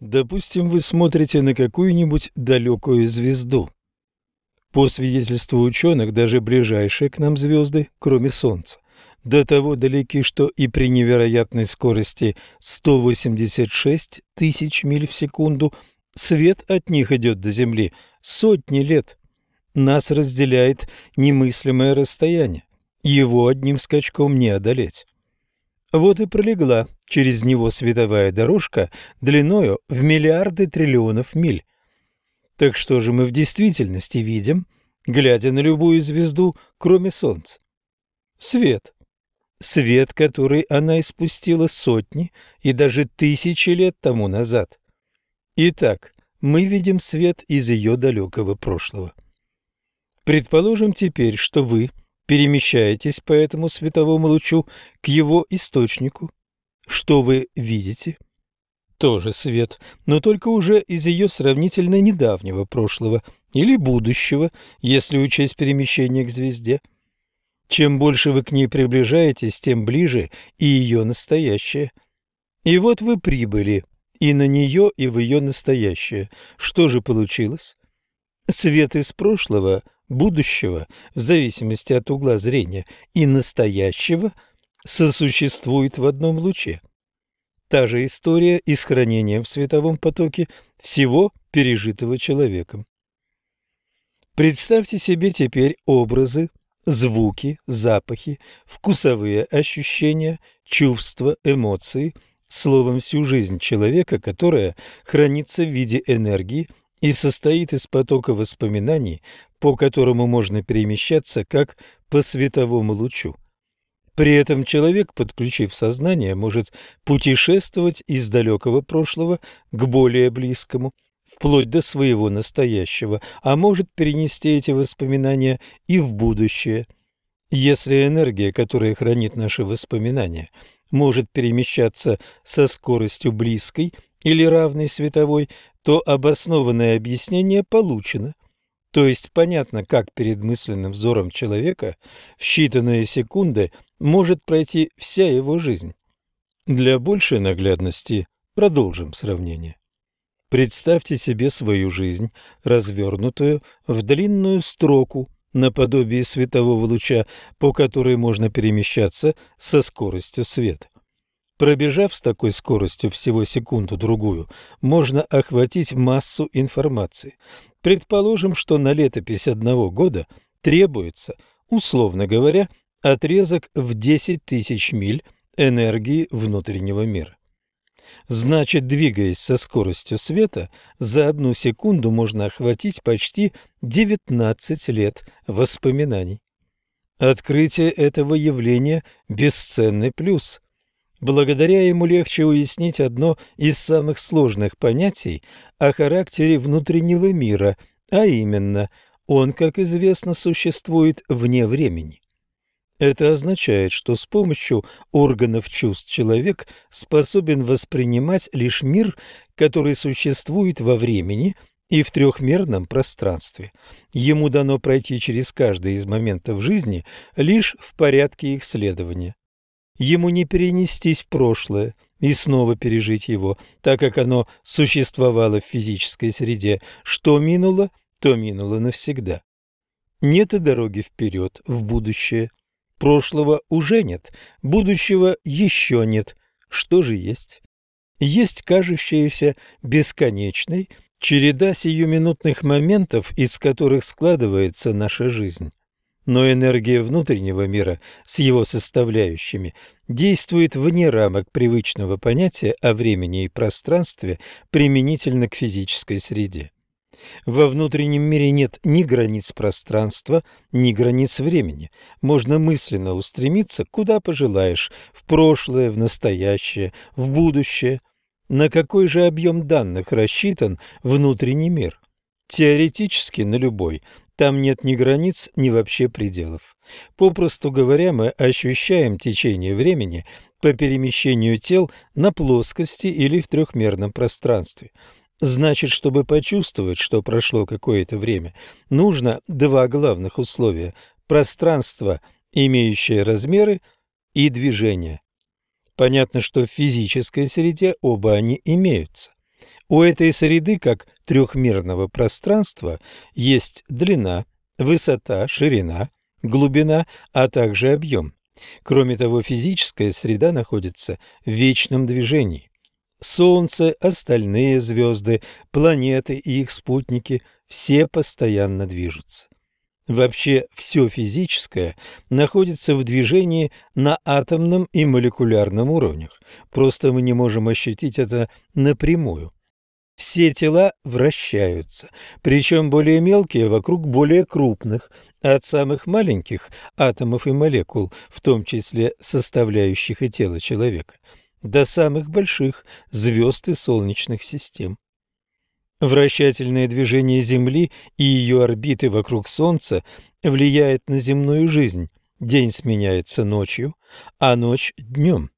Допустим, вы смотрите на какую-нибудь далекую звезду. По свидетельству ученых, даже ближайшие к нам звезды, кроме Солнца, до того далеки, что и при невероятной скорости 186 тысяч миль в секунду свет от них идет до Земли сотни лет. Нас разделяет немыслимое расстояние, его одним скачком не одолеть. Вот и пролегла через него световая дорожка длиною в миллиарды триллионов миль. Так что же мы в действительности видим, глядя на любую звезду, кроме Солнца? Свет. Свет, который она испустила сотни и даже тысячи лет тому назад. Итак, мы видим свет из ее далекого прошлого. Предположим теперь, что вы – перемещаетесь по этому световому лучу к его источнику. Что вы видите? Тоже свет, но только уже из ее сравнительно недавнего прошлого или будущего, если учесть перемещение к звезде. Чем больше вы к ней приближаетесь, тем ближе и ее настоящее. И вот вы прибыли и на нее, и в ее настоящее. Что же получилось? Свет из прошлого – будущего, в зависимости от угла зрения, и настоящего сосуществует в одном луче. Та же история и с хранением в световом потоке всего пережитого человеком. Представьте себе теперь образы, звуки, запахи, вкусовые ощущения, чувства, эмоции, словом, всю жизнь человека, которая хранится в виде энергии и состоит из потока воспоминаний, по которому можно перемещаться как по световому лучу. При этом человек, подключив сознание, может путешествовать из далекого прошлого к более близкому, вплоть до своего настоящего, а может перенести эти воспоминания и в будущее. Если энергия, которая хранит наши воспоминания, может перемещаться со скоростью близкой или равной световой, то обоснованное объяснение получено. То есть понятно, как перед мысленным взором человека в считанные секунды может пройти вся его жизнь. Для большей наглядности продолжим сравнение. Представьте себе свою жизнь, развернутую в длинную строку наподобие светового луча, по которой можно перемещаться со скоростью света. Пробежав с такой скоростью всего секунду-другую, можно охватить массу информации. Предположим, что на летопись одного года требуется, условно говоря, отрезок в 10 тысяч миль энергии внутреннего мира. Значит, двигаясь со скоростью света, за одну секунду можно охватить почти 19 лет воспоминаний. Открытие этого явления – бесценный плюс. Благодаря ему легче уяснить одно из самых сложных понятий о характере внутреннего мира, а именно, он, как известно, существует вне времени. Это означает, что с помощью органов чувств человек способен воспринимать лишь мир, который существует во времени и в трехмерном пространстве. Ему дано пройти через каждый из моментов жизни лишь в порядке их следования. Ему не перенестись в прошлое и снова пережить его, так как оно существовало в физической среде. Что минуло, то минуло навсегда. Нет и дороги вперед, в будущее. Прошлого уже нет, будущего еще нет. Что же есть? Есть кажущаяся бесконечной череда сиюминутных моментов, из которых складывается наша жизнь. Но энергия внутреннего мира с его составляющими действует вне рамок привычного понятия о времени и пространстве применительно к физической среде. Во внутреннем мире нет ни границ пространства, ни границ времени. Можно мысленно устремиться куда пожелаешь, в прошлое, в настоящее, в будущее. На какой же объем данных рассчитан внутренний мир? Теоретически на любой, там нет ни границ, ни вообще пределов. Попросту говоря, мы ощущаем течение времени по перемещению тел на плоскости или в трехмерном пространстве. Значит, чтобы почувствовать, что прошло какое-то время, нужно два главных условия – пространство, имеющее размеры, и движение. Понятно, что в физической среде оба они имеются. У этой среды, как трехмерного пространства, есть длина, высота, ширина, глубина, а также объем. Кроме того, физическая среда находится в вечном движении. Солнце, остальные звезды, планеты и их спутники – все постоянно движутся. Вообще все физическое находится в движении на атомном и молекулярном уровнях, просто мы не можем ощутить это напрямую. Все тела вращаются, причем более мелкие вокруг более крупных, от самых маленьких атомов и молекул, в том числе составляющих и тело человека, до самых больших звезд и солнечных систем. Вращательное движение Земли и ее орбиты вокруг Солнца влияет на земную жизнь. День сменяется ночью, а ночь – днем.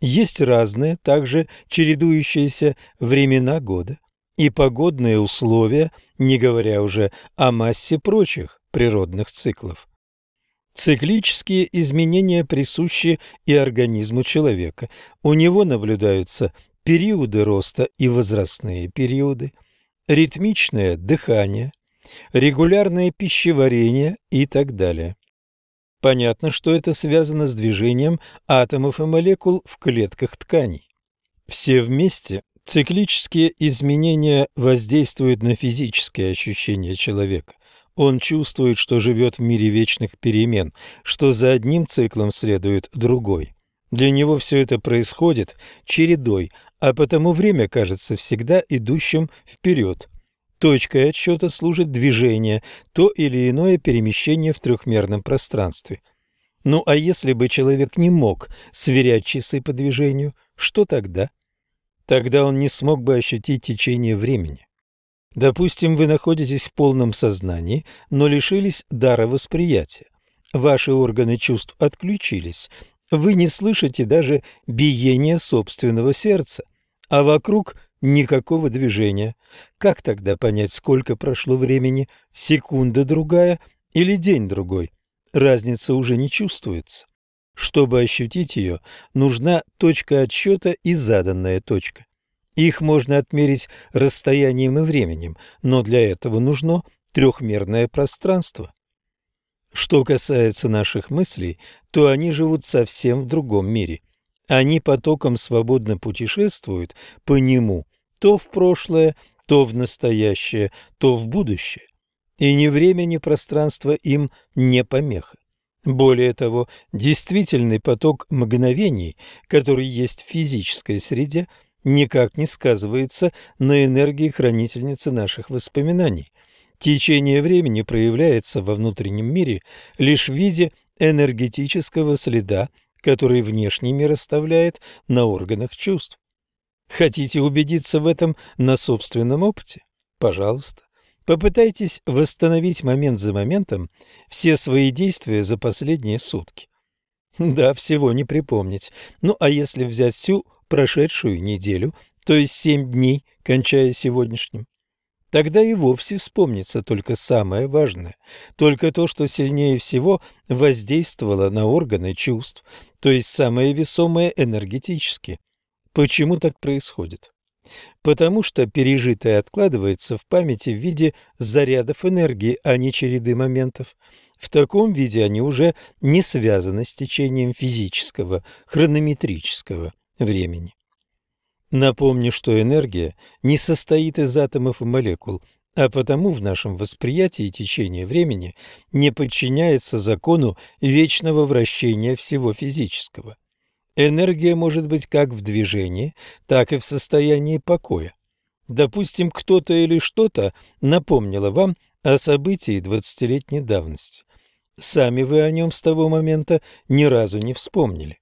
Есть разные, также чередующиеся времена года и погодные условия, не говоря уже о массе прочих природных циклов. Циклические изменения присущи и организму человека. У него наблюдаются периоды роста и возрастные периоды, ритмичное дыхание, регулярное пищеварение и так далее. Понятно, что это связано с движением атомов и молекул в клетках тканей. Все вместе циклические изменения воздействуют на физические ощущения человека. Он чувствует, что живет в мире вечных перемен, что за одним циклом следует другой. Для него все это происходит чередой, а потому время кажется всегда идущим вперед. Точкой отсчета служит движение, то или иное перемещение в трехмерном пространстве. Ну а если бы человек не мог сверять часы по движению, что тогда? Тогда он не смог бы ощутить течение времени. Допустим, вы находитесь в полном сознании, но лишились дара восприятия. Ваши органы чувств отключились. Вы не слышите даже биения собственного сердца, а вокруг никакого движения. Как тогда понять, сколько прошло времени, секунда другая или день другой? Разница уже не чувствуется. Чтобы ощутить ее, нужна точка отсчета и заданная точка. Их можно отмерить расстоянием и временем, но для этого нужно трехмерное пространство. Что касается наших мыслей, то они живут совсем в другом мире. Они потоком свободно путешествуют по нему то в прошлое, то в настоящее, то в будущее. И ни время, ни пространство им не помеха. Более того, действительный поток мгновений, который есть в физической среде, никак не сказывается на энергии хранительницы наших воспоминаний. Течение времени проявляется во внутреннем мире лишь в виде энергетического следа, который внешний мир оставляет на органах чувств. Хотите убедиться в этом на собственном опыте? Пожалуйста. Попытайтесь восстановить момент за моментом все свои действия за последние сутки. Да, всего не припомнить. Ну, а если взять всю прошедшую неделю, то есть семь дней, кончая сегодняшним, тогда и вовсе вспомнится только самое важное, только то, что сильнее всего воздействовало на органы чувств, то есть самое весомое энергетически. Почему так происходит? Потому что пережитое откладывается в памяти в виде зарядов энергии, а не череды моментов. В таком виде они уже не связаны с течением физического, хронометрического времени. Напомню, что энергия не состоит из атомов и молекул, а потому в нашем восприятии течение времени не подчиняется закону вечного вращения всего физического. Энергия может быть как в движении, так и в состоянии покоя. Допустим, кто-то или что-то напомнило вам о событии двадцатилетней давности. Сами вы о нем с того момента ни разу не вспомнили.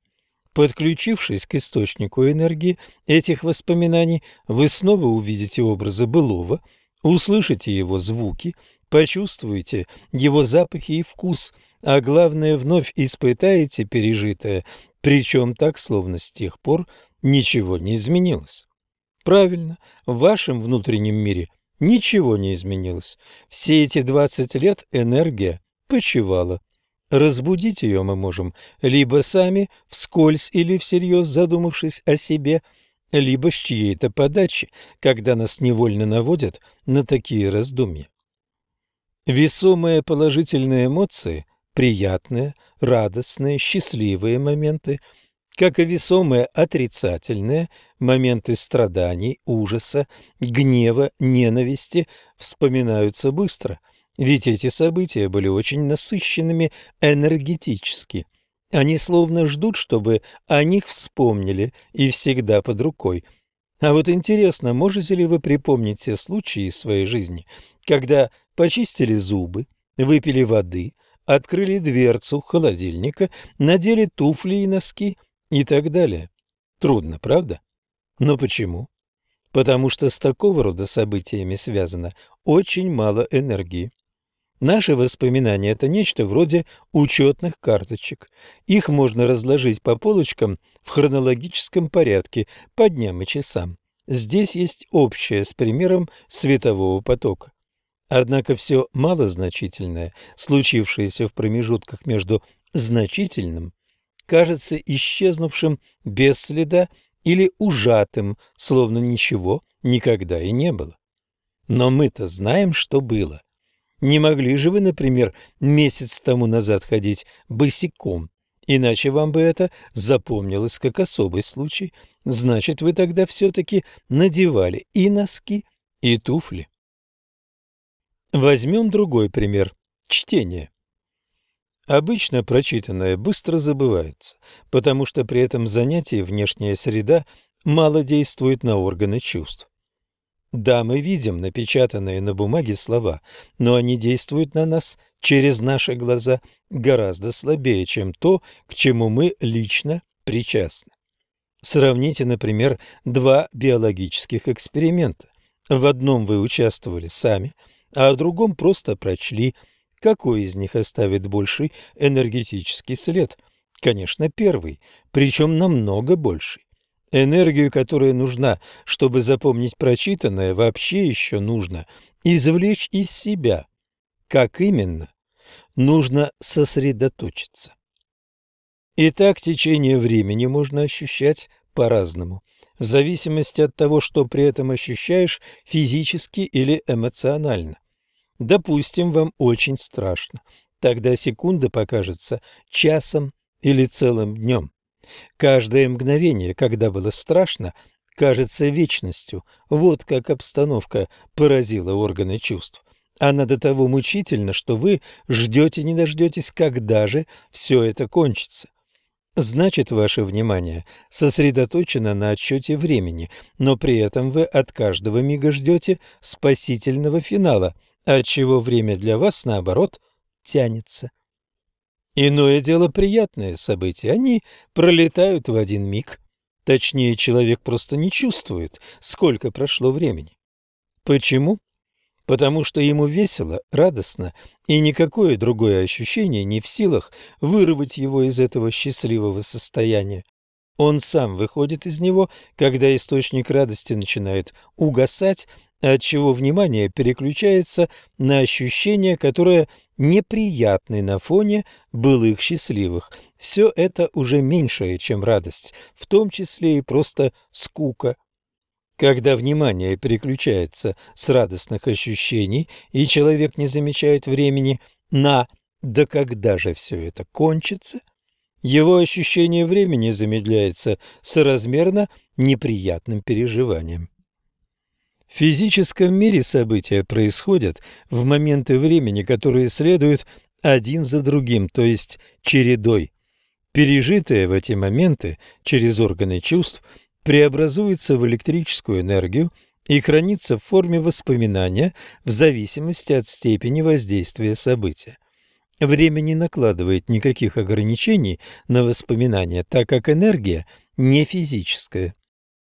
Подключившись к источнику энергии этих воспоминаний, вы снова увидите образы былого, услышите его звуки, почувствуете его запахи и вкус, а главное, вновь испытаете пережитое, причем так, словно с тех пор ничего не изменилось. Правильно, в вашем внутреннем мире ничего не изменилось. Все эти 20 лет энергия почивала. Разбудить ее мы можем либо сами, вскользь или всерьез задумавшись о себе, либо с чьей-то подачи, когда нас невольно наводят на такие раздумья. Весомые положительные эмоции – приятные, радостные, счастливые моменты – как и весомые отрицательные моменты страданий, ужаса, гнева, ненависти вспоминаются быстро, ведь эти события были очень насыщенными энергетически. Они словно ждут, чтобы о них вспомнили и всегда под рукой. А вот интересно, можете ли вы припомнить все случаи из своей жизни, когда почистили зубы, выпили воды, открыли дверцу холодильника, надели туфли и носки – и так далее. Трудно, правда? Но почему? Потому что с такого рода событиями связано очень мало энергии. Наши воспоминания – это нечто вроде учетных карточек. Их можно разложить по полочкам в хронологическом порядке по дням и часам. Здесь есть общее с примером светового потока. Однако все малозначительное, случившееся в промежутках между значительным кажется исчезнувшим без следа или ужатым, словно ничего никогда и не было. Но мы-то знаем, что было. Не могли же вы, например, месяц тому назад ходить босиком, иначе вам бы это запомнилось как особый случай. Значит, вы тогда все-таки надевали и носки, и туфли. Возьмем другой пример – чтение. Обычно прочитанное быстро забывается, потому что при этом занятии внешняя среда мало действует на органы чувств. Да, мы видим напечатанные на бумаге слова, но они действуют на нас через наши глаза гораздо слабее, чем то, к чему мы лично причастны. Сравните, например, два биологических эксперимента. В одном вы участвовали сами, а в другом просто прочли – какой из них оставит больший энергетический след? Конечно, первый, причем намного больший. Энергию, которая нужна, чтобы запомнить прочитанное, вообще еще нужно извлечь из себя. Как именно? Нужно сосредоточиться. Итак, течение времени можно ощущать по-разному, в зависимости от того, что при этом ощущаешь физически или эмоционально. Допустим, вам очень страшно. Тогда секунда покажется часом или целым днем. Каждое мгновение, когда было страшно, кажется вечностью. Вот как обстановка поразила органы чувств. Она до того мучительна, что вы ждете не дождетесь, когда же все это кончится. Значит, ваше внимание сосредоточено на отсчете времени, но при этом вы от каждого мига ждете спасительного финала, отчего время для вас, наоборот, тянется. Иное дело приятные события, они пролетают в один миг. Точнее, человек просто не чувствует, сколько прошло времени. Почему? Потому что ему весело, радостно, и никакое другое ощущение не в силах вырвать его из этого счастливого состояния. Он сам выходит из него, когда источник радости начинает угасать, отчего внимание переключается на ощущения, которые неприятны на фоне былых счастливых. Все это уже меньшее, чем радость, в том числе и просто скука. Когда внимание переключается с радостных ощущений, и человек не замечает времени на «да когда же все это кончится?», его ощущение времени замедляется соразмерно неприятным переживаниям. В физическом мире события происходят в моменты времени, которые следуют один за другим, то есть чередой. Пережитые в эти моменты через органы чувств преобразуются в электрическую энергию и хранится в форме воспоминания в зависимости от степени воздействия события. Время не накладывает никаких ограничений на воспоминания, так как энергия не физическая.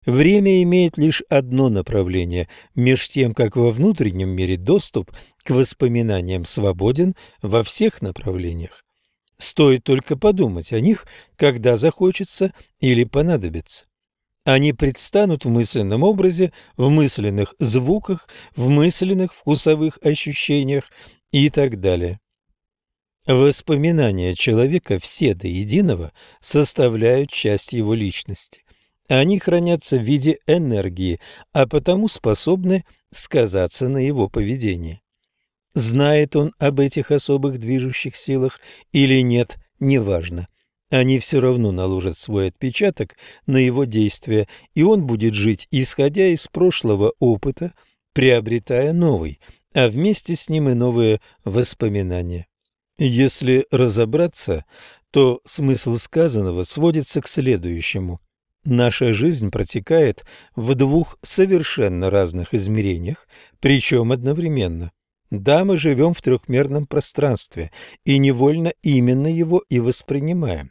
Время имеет лишь одно направление, меж тем, как во внутреннем мире доступ к воспоминаниям свободен во всех направлениях. Стоит только подумать о них, когда захочется или понадобится. Они предстанут в мысленном образе, в мысленных звуках, в мысленных вкусовых ощущениях и так далее. Воспоминания человека все до единого составляют часть его личности. Они хранятся в виде энергии, а потому способны сказаться на его поведении. Знает он об этих особых движущих силах или нет, неважно. Они все равно наложат свой отпечаток на его действия, и он будет жить, исходя из прошлого опыта, приобретая новый, а вместе с ним и новые воспоминания. Если разобраться, то смысл сказанного сводится к следующему. Наша жизнь протекает в двух совершенно разных измерениях, причем одновременно. Да, мы живем в трехмерном пространстве и невольно именно его и воспринимаем.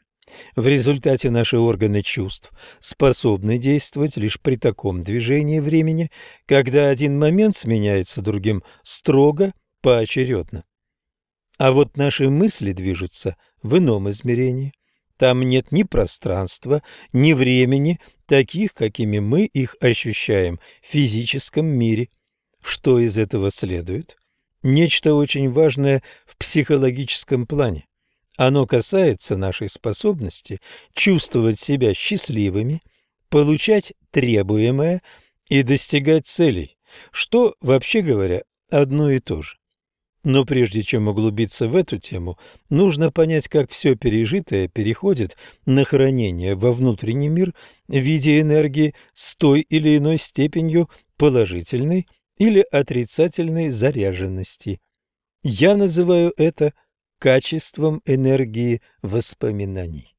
В результате наши органы чувств способны действовать лишь при таком движении времени, когда один момент сменяется другим строго поочередно. А вот наши мысли движутся в ином измерении. Там нет ни пространства, ни времени, таких, какими мы их ощущаем в физическом мире. Что из этого следует? Нечто очень важное в психологическом плане. Оно касается нашей способности чувствовать себя счастливыми, получать требуемое и достигать целей, что, вообще говоря, одно и то же. Но прежде чем углубиться в эту тему, нужно понять, как все пережитое переходит на хранение во внутренний мир в виде энергии с той или иной степенью положительной или отрицательной заряженности. Я называю это качеством энергии воспоминаний.